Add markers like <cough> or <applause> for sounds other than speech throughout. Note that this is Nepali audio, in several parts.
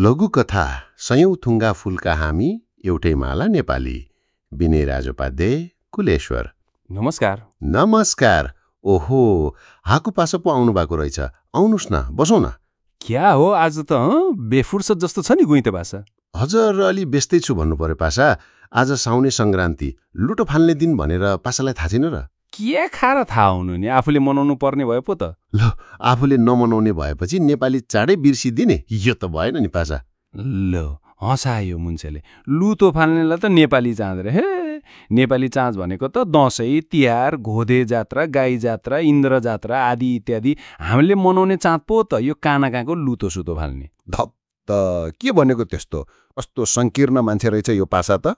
लघुकथा सयौं थुङ्गा फुलका हामी एउटै माला नेपाली विनय राजोपाध्याय कुलेश्वर। नमस्कार। नमस्कार। ओहो हाकु पासो पो आउनु भएको रहेछ। आउनुहोस् न बसौँ न। क्या हो आज त हँ, बेफुर्सद जस्तो छ नि गुइते भाषा। हजुर अलि व्यस्तै छु भन्नु पर्यो पासा। आज साउने सङ्क्रान्ति। लुटो फाल्ने दिन भनेर पासालाई थाहा छैन र? के खाएर थाहा हुनु नि? आफूले मनाउनु पर्ने भयो पो त। ल आफूले नमनाउने भएपछि नेपाली चाँडै बिर्सिदिने। यो त भएन नि पासा ल हँसायो मुन्छेले। लुतो फाल्नेलाई त नेपाली चाँद रे। हे नेपाली चाँज भनेको त दसैँ तिहार घोदे जात्रा गाई जात्रा इन्द्र जात्रा आदि इत्यादि। हामीले मनाउने चाँद पो त यो काना कहाँको लुतो सुतो फाल्ने। धप त के भनेको त्यस्तो? कस्तो सङ्कीर्ण मान्छे रहेछ यो पासा त?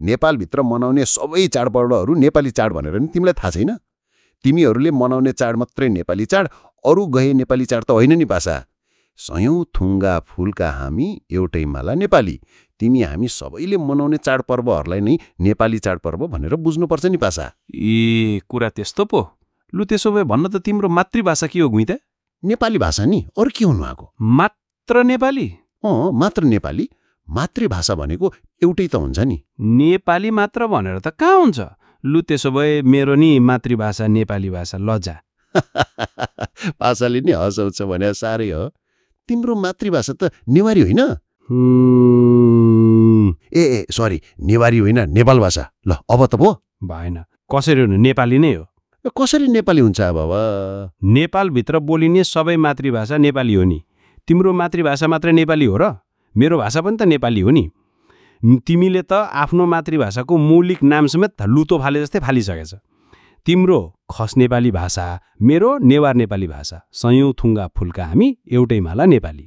नेपालभित्र मनाउने सबै चाडपर्वहरू नेपाली चाड भनेर नि तिमीलाई थाहा छैन? तिमीहरूले मनाउने चाड मात्रै नेपाली चाड अरू गए नेपाली चाड त होइन नि पासा। सयौँ थुङ्गा फुलका हामी एउटै माला नेपाली। तिमी हामी सबैले मनाउने चाडपर्वहरूलाई नै नेपाली चाडपर्व भनेर बुझ्नुपर्छ नि पासा। ए कुरा त्यस्तो पो। लु त्यसो भए भन्न त तिम्रो मातृभाषा के हो गुइते नेपाली भाषा नि? अरू के हुनु आएको मात्र नेपाली? अँ मात्र नेपाली। मातृभाषा भनेको एउटै त हुन्छ नि। नेपाली मात्र भनेर त कहाँ हुन्छ? लु त्यसो भए मेरो नि मातृभाषा नेपाली भाषा लजा पासाले <laughs> नि हँसाउँछ भने साह्रै हो। तिम्रो मातृभाषा त नेवारी होइन? ए ए सरी नेवारी होइन नेपाल भाषा। ल अब त भो भएन। कसरी हुनु नेपाली नै हो? कसरी नेपाली हुन्छ अब अब नेपालभित्र बोलिने सबै मातृभाषा नेपाली हो नि। तिम्रो मातृभाषा मात्रै नेपाली हो र? मेरो भाषा पनि त नेपाली हो नि। तिमीले त आफ्नो मातृभाषाको मौलिक नाम समेत लुतो फाले जस्तै फालिसकेछ तिम्रो खस नेपाली भाषा मेरो नेवार नेपाली भाषा सयौँ थुङ्गा फुलका हामी एउटै माला नेपाली।